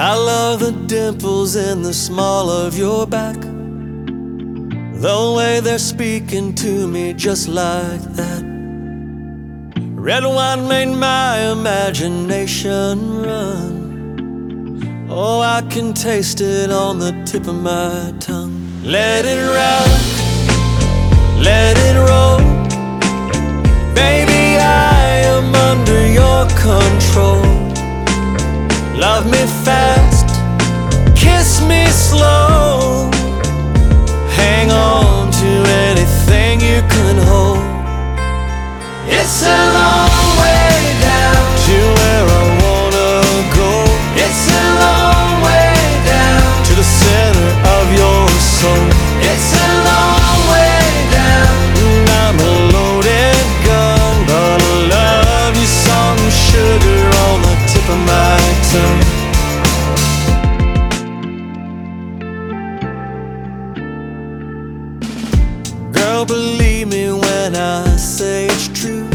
I love the dimples in the small of your back. The way they're speaking to me just like that. Red wine made my imagination run. Oh, I can taste it on the tip of my tongue. Let it rock, let it roll. Baby, I am under your control. Love me fast, kiss me slow. Hang on to anything you can hold. It's a Girl, believe me when I say it's true.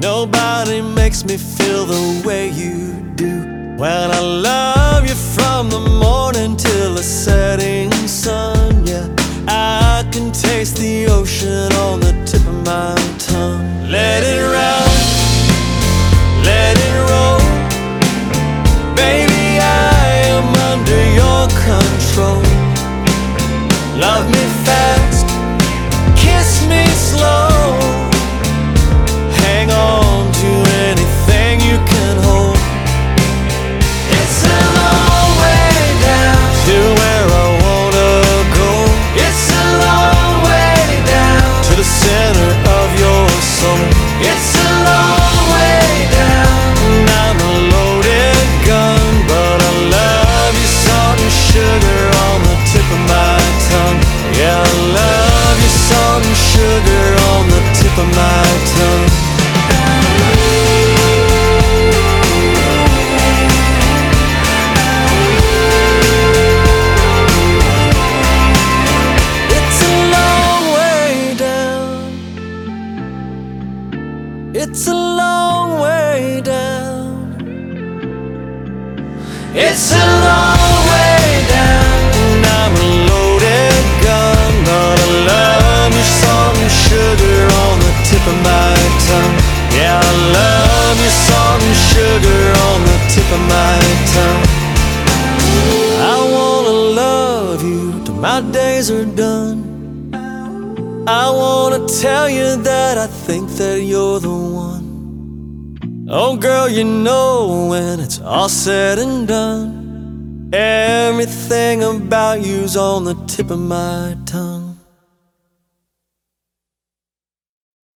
Nobody makes me feel the way you do. When I love you from the It's a long way down. It's a long way down. I'm a loaded gun, I love you and sugar on the tip of my tongue. Yeah, I love you and sugar on the tip of my tongue. I wanna love you till my days are done. I wanna tell you that I think that you're the one. Oh, girl, you know when it's all said and done, everything about you's on the tip of my tongue.